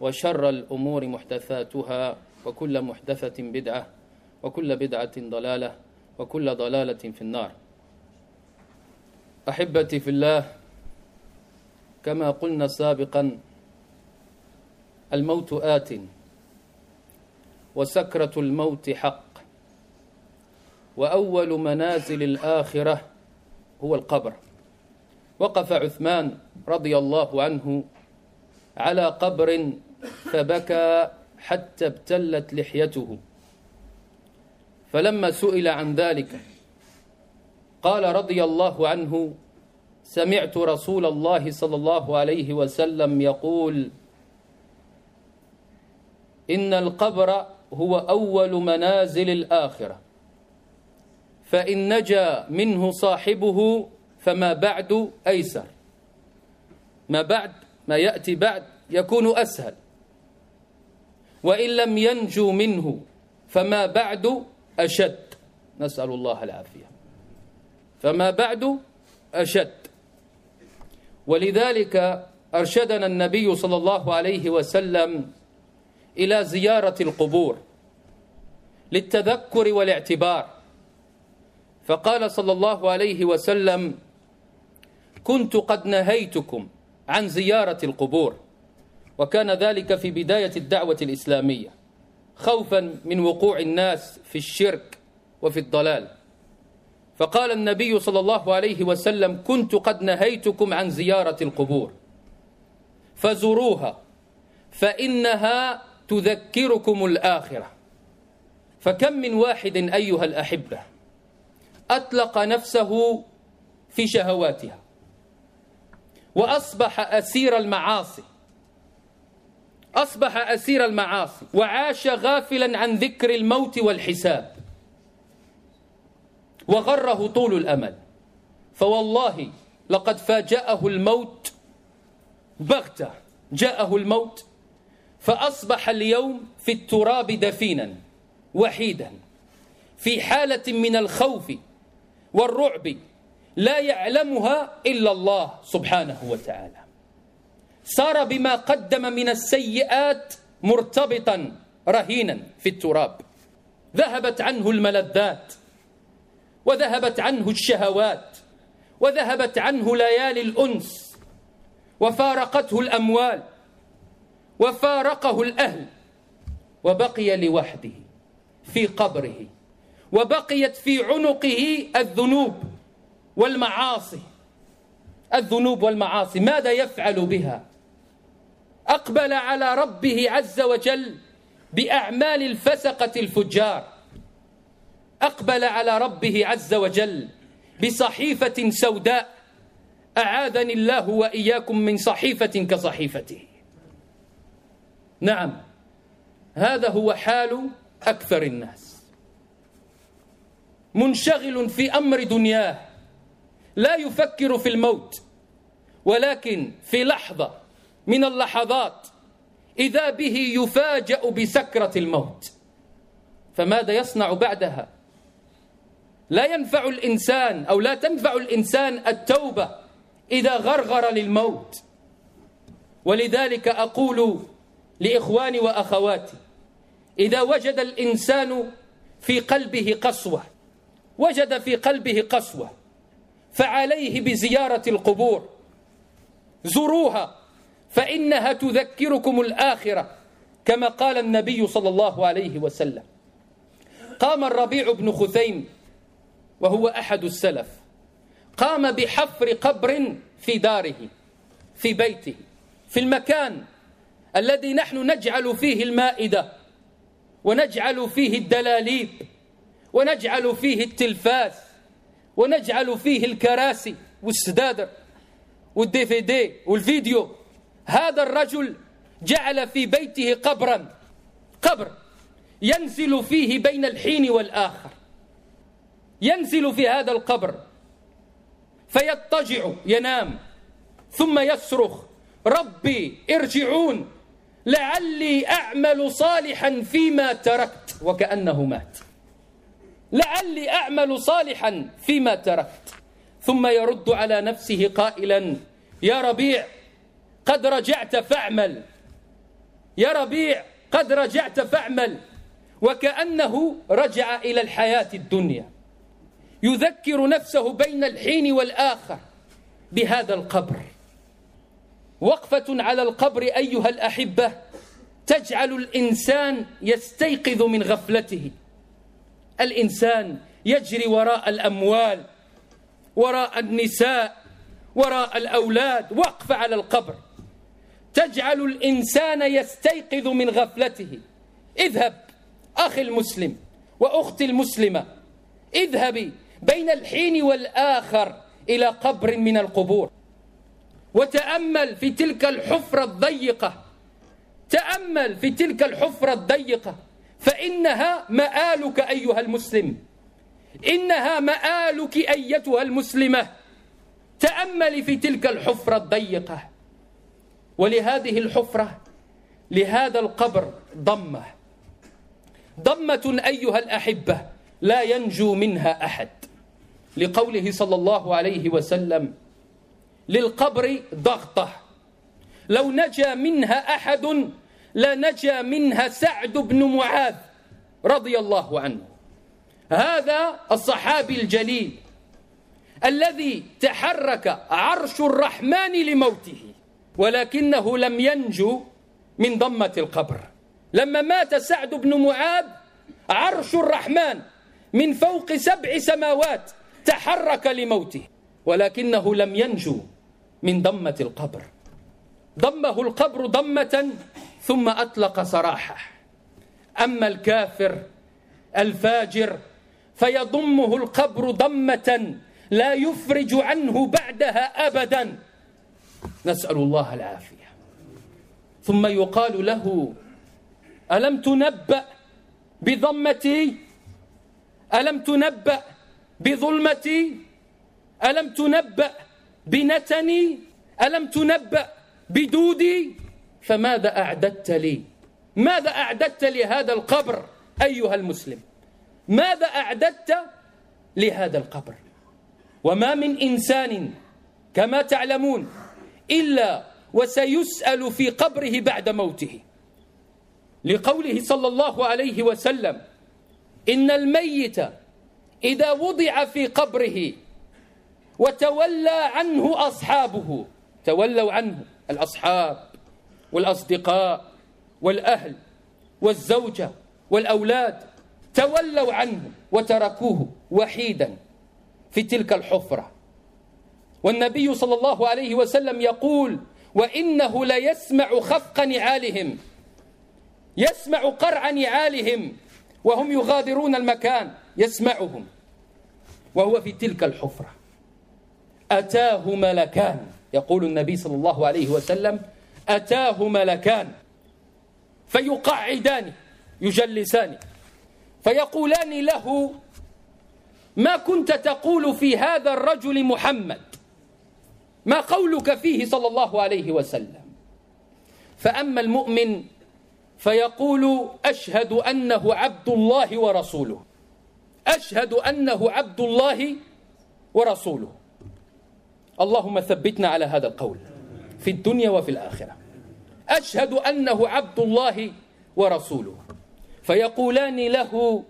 وشر الأمور محدثاتها وكل محدثة بدعة وكل بدعة ضلالة وكل ضلالة في النار. أحبتي في الله كما قلنا سابقا الموت آت وسكرة الموت حق وأول منازل الآخرة هو القبر. وقف عثمان رضي الله عنه على قبر فبكى حتى ابتلت لحيته. فلما سئل عن ذلك قال رضي الله عنه سمعت رسول الله صلى الله عليه وسلم يقول إن القبر هو أول منازل الآخرة فإن نجا منه صاحبه فما بعد أيسر. ما بعد ما يأتي بعد يكون أسهل. وإن لم ينجو منه فما بعد أشد. نسأل الله العافية. فما بعد أشد. ولذلك أرشدنا النبي صلى الله عليه وسلم إلى زيارة القبور للتذكر والاعتبار. فقال صلى الله عليه وسلم كنت قد نهيتكم عن زيارة القبور. وكان ذلك في بداية الدعوة الإسلامية خوفا من وقوع الناس في الشرك وفي الضلال. فقال النبي صلى الله عليه وسلم كنت قد نهيتكم عن زيارة القبور فزوروها فإنها تذكركم الآخرة. فكم من واحد أيها الأحبة أطلق نفسه في شهواتها وأصبح أسير المعاصي أصبح أسير المعاصي وعاش غافلا عن ذكر الموت والحساب. وغره طول الأمل. فوالله لقد فاجأه الموت بغتة. جاءه الموت فأصبح اليوم في التراب دفينا وحيدا. في حالة من الخوف والرعب لا يعلمها إلا الله سبحانه وتعالى. صار بما قدم من السيئات مرتبطا رهينا في التراب. ذهبت عنه الملذات وذهبت عنه الشهوات وذهبت عنه ليالي الأنس وفارقته الأموال وفارقه الأهل وبقي لوحده في قبره وبقيت في عنقه الذنوب والمعاصي. الذنوب والمعاصي ماذا يفعل بها؟ أقبل على ربه عز وجل بأعمال الفسقة الفجار. أقبل على ربه عز وجل بصحيفة سوداء. أعاذني الله وإياكم من صحيفة كصحيفته. نعم هذا هو حال أكثر الناس. منشغل في أمر دنياه لا يفكر في الموت ولكن في لحظة من اللحظات إذا به يفاجأ بسكرة الموت. فماذا يصنع بعدها؟ لا ينفع الإنسان أو لا تنفع الإنسان التوبة إذا غرغر للموت. ولذلك أقول لإخواني وأخواتي إذا وجد الإنسان في قلبه قسوة وجد في قلبه قسوة فعليه بزيارة القبور زوروها فإنها تذكركم الآخرة كما قال النبي صلى الله عليه وسلم. قام الربيع بن خثيم وهو أحد السلف قام بحفر قبر في داره في بيته في المكان الذي نحن نجعل فيه المائدة ونجعل فيه الدلاليب ونجعل فيه التلفاز ونجعل فيه الكراسي والسدادر والدي في دي والفيديو. هذا الرجل جعل في بيته قبرا قبر ينزل فيه بين الحين والآخر. ينزل في هذا القبر فيضطجع ينام ثم يصرخ ربي ارجعون لعلي أعمل صالحا فيما تركت. وكأنه مات. لعلي أعمل صالحا فيما تركت. ثم يرد على نفسه قائلا يا ربيع قد رجعت فاعمل. يا ربيع قد رجعت فاعمل. وكأنه رجع إلى الحياة الدنيا. يذكر نفسه بين الحين والآخر بهذا القبر. وقفة على القبر أيها الأحبة تجعل الإنسان يستيقظ من غفلته. الإنسان يجري وراء الأموال وراء النساء وراء الأولاد. وقف على القبر. تجعل الإنسان يستيقظ من غفلته. اذهب أخي المسلم وأختي المسلمة. اذهبي بين الحين والآخر إلى قبر من القبور. وتأمل في تلك الحفرة الضيقة. تأمل في تلك الحفرة الضيقة. فإنها مآلك أيها المسلم. إنها مآلك أيتها المسلمة. تأمل في تلك الحفرة الضيقة. ولهذه الحفرة لهذا القبر ضمة. ضمة أيها الأحبة لا ينجو منها أحد. لقوله صلى الله عليه وسلم للقبر ضغطة. لو نجا منها أحد لنجا منها سعد بن معاذ رضي الله عنه. هذا الصحابي الجليل الذي تحرك عرش الرحمن لموته. ولكنه لم ينجو من ضمة القبر. لما مات سعد بن معاذ عرش الرحمن من فوق سبع سماوات تحرك لموته. ولكنه لم ينجو من ضمة القبر. ضمه القبر ضمة ثم أطلق سراحه. أما الكافر الفاجر فيضمه القبر ضمة لا يفرج عنه بعدها أبدا. نسأل الله العافية. ثم يقال له ألم تنبأ بضمتي؟ ألم تنبأ بظلمتي؟ ألم تنبأ بنتني؟ ألم تنبأ بدودي؟ فماذا أعددت لي؟ ماذا أعددت لهذا القبر أيها المسلم؟ ماذا أعددت لهذا القبر؟ وما من إنسان كما تعلمون إلا وسيسأل في قبره بعد موته. لقوله صلى الله عليه وسلم إن الميت إذا وضع في قبره وتولى عنه أصحابه تولوا عنه الأصحاب والأصدقاء والأهل والزوجة والأولاد تولوا عنه وتركوه وحيدا في تلك الحفرة. والنبي صلى الله عليه وسلم يقول وإنه ليسمع خفق نعالهم يسمع قرع نعالهم وهم يغادرون المكان يسمعهم. وهو في تلك الحفرة. أتاه ملكان يقول النبي صلى الله عليه وسلم أتاه ملكان فيقعدان يجلسان فيقولان له ما كنت تقول في هذا الرجل محمد؟ ما قولك فيه صلى الله عليه وسلم. فأما المؤمن فيقول أشهد أنه عبد الله ورسوله. أشهد أنه عبد الله ورسوله. اللهم ثبتنا على هذا القول في الدنيا وفي الآخرة. أشهد أنه عبد الله ورسوله. فيقولان له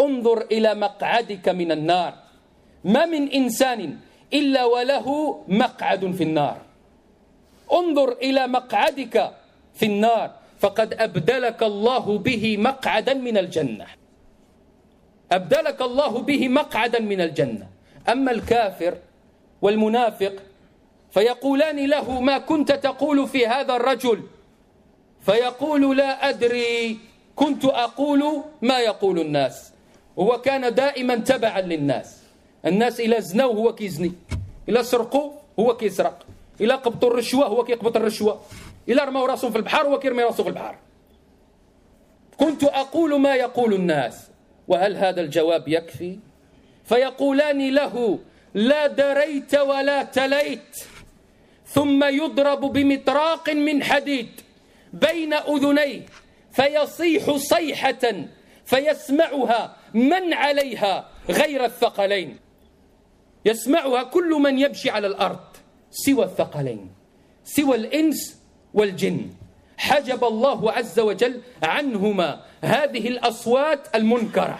انظر إلى مقعدك من النار. ما من إنسان إلا وله مقعد في النار. انظر إلى مقعدك في النار فقد أبدلك الله به مقعدا من الجنة. أبدلك الله به مقعدا من الجنة. أما الكافر والمنافق فيقولان له ما كنت تقول في هذا الرجل. فيقول لا أدري كنت أقول ما يقول الناس. هو كان دائما تبعا للناس. الناس إلى زنوا هو كيزني إلى سرقوا هو كيسرق إلى قبطوا الرشوة هو كيقبط الرشوة إلى رموا راسهم في البحر هو كيرمي راسه في البحر كنت أقول ما يقول الناس وهل هذا الجواب يكفي؟ فيقولان له لا دريت ولا تليت ثم يضرب بمطراق من حديد بين أذنيه فيصيح صيحة فيسمعها من عليها غير الثقلين. يسمعها كل من يمشي على الأرض سوى الثقلين سوى الإنس والجن. حجب الله عز وجل عنهما هذه الأصوات المنكرة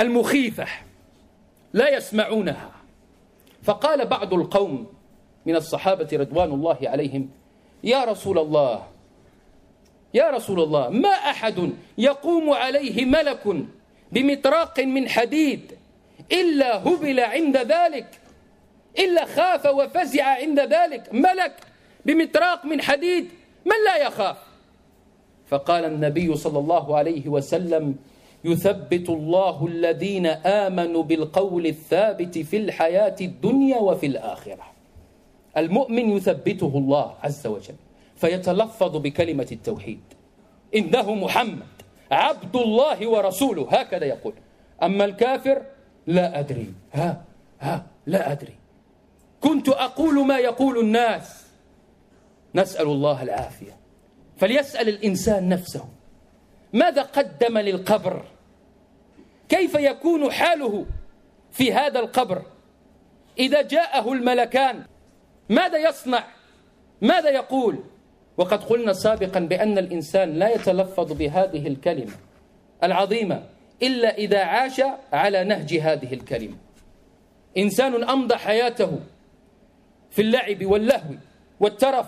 المخيفة لا يسمعونها. فقال بعض القوم من الصحابة رضوان الله عليهم يا رسول الله يا رسول الله ما أحد يقوم عليه ملك بمطراق من حديد إلا هبل عند ذلك إلا خاف وفزع عند ذلك. ملك بمطراق من حديد من لا يخاف؟ فقال النبي صلى الله عليه وسلم يثبت الله الذين آمنوا بالقول الثابت في الحياة الدنيا وفي الآخرة. المؤمن يثبته الله عز وجل فيتلفظ بكلمة التوحيد. إنه محمد عبد الله ورسوله هكذا يقول. أما الكافر لا أدري. ها ها لا أدري. كنت أقول ما يقول الناس. نسأل الله العافية. فليسأل الإنسان نفسه ماذا قدم للقبر؟ كيف يكون حاله في هذا القبر؟ إذا جاءه الملكان ماذا يصنع؟ ماذا يقول؟ وقد قلنا سابقا بأن الإنسان لا يتلفظ بهذه الكلمة العظيمة. إلا إذا عاش على نهج هذه الكلمة. إنسان أمضى حياته في اللعب واللهو والترف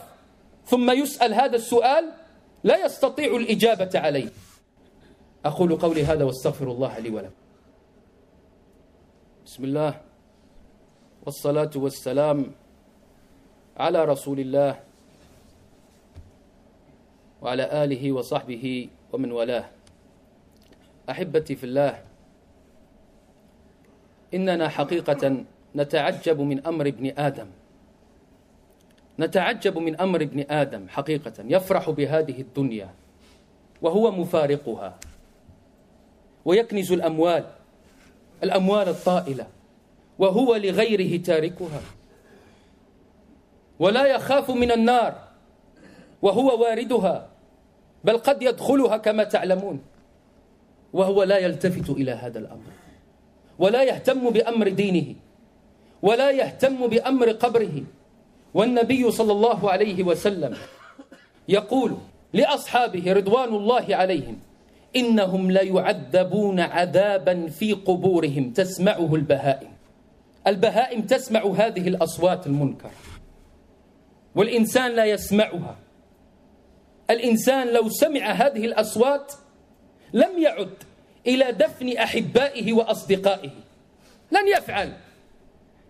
ثم يسأل هذا السؤال لا يستطيع الإجابة عليه. أقول قولي هذا واستغفر الله لي ولكم. بسم الله. والصلاة والسلام على رسول الله وعلى آله وصحبه ومن والاه. أحبتي في الله. إننا حقيقة نتعجب من أمر ابن آدم. نتعجب من أمر ابن آدم حقيقة يفرح بهذه الدنيا وهو مفارقها ويكنز الأموال الأموال الطائلة وهو لغيره تاركها ولا يخاف من النار وهو واردها بل قد يدخلها كما تعلمون. وهو لا يلتفت إلى هذا الأمر. ولا يهتم بأمر دينه. ولا يهتم بأمر قبره. والنبي صلى الله عليه وسلم يقول لأصحابه رضوان الله عليهم إنهم ليعذبون عذابا في قبورهم تسمعه البهائم. البهائم تسمع هذه الأصوات المنكرة. والإنسان لا يسمعها. الإنسان لو سمع هذه الأصوات لم يعد إلى دفن أحبائه وأصدقائه. لن يفعل.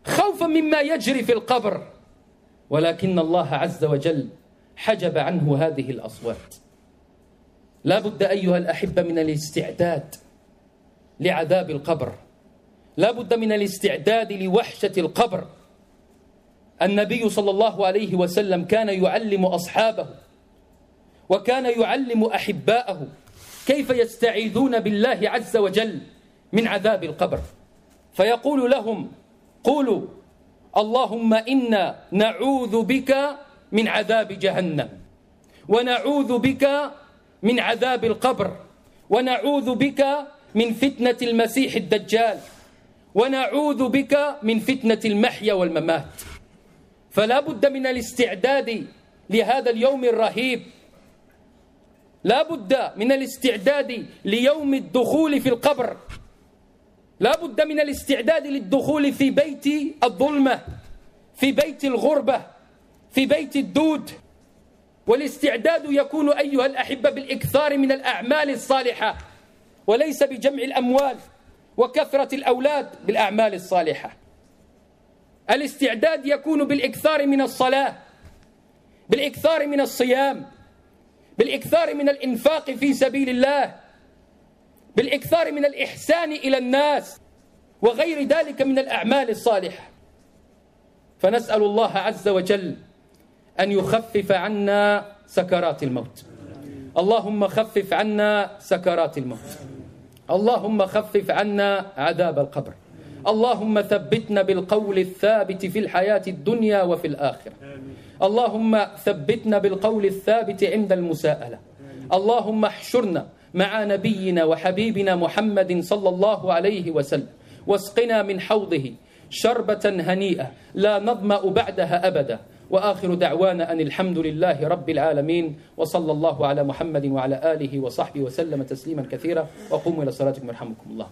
خوفا مما يجري في القبر. ولكن الله عز وجل حجب عنه هذه الأصوات. لا بد أيها الأحبة من الاستعداد لعذاب القبر. لا بد من الاستعداد لوحشة القبر. النبي صلى الله عليه وسلم كان يعلم أصحابه وكان يعلم أحباءه. كيف يستعيذون بالله عز وجل من عذاب القبر؟ فيقول لهم قولوا اللهم إنا نعوذ بك من عذاب جهنم ونعوذ بك من عذاب القبر ونعوذ بك من فتنة المسيح الدجال ونعوذ بك من فتنة المحيا والممات. فلا بد من الاستعداد لهذا اليوم الرهيب لا بد من الاستعداد ليوم الدخول في القبر. لا بد من الاستعداد للدخول في بيت الظلمة في بيت الغربة في بيت الدود. والاستعداد يكون أيها الأحبة بالإكثار من الأعمال الصالحة وليس بجمع الأموال وكثرة الأولاد بالأعمال الصالحة. الاستعداد يكون بالإكثار من الصلاة بالإكثار من الصيام بالإكثار من الإنفاق في سبيل الله بالإكثار من الإحسان إلى الناس وغير ذلك من الأعمال الصالحة. فنسأل الله عز وجل أن يخفف عنا سكرات الموت. اللهم خفف عنا سكرات الموت. اللهم خفف عنا عذاب القبر. اللهم ثبتنا بالقول الثابت في الحياة الدنيا وفي الآخرة. اللهم ثبتنا بالقول الثابت عند المساءلة. اللهم احشرنا مع نبينا وحبيبنا محمد صلى الله عليه وسلم. واسقنا من حوضه شربة هنيئة لا نظمأ بعدها أبدا. وآخر دعوانا أن الحمد لله رب العالمين. وصلى الله على محمد وعلى آله وصحبه وسلم تسليما كثيرا. وقوموا إلى صلاتكم يرحمكم الله.